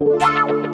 Wow.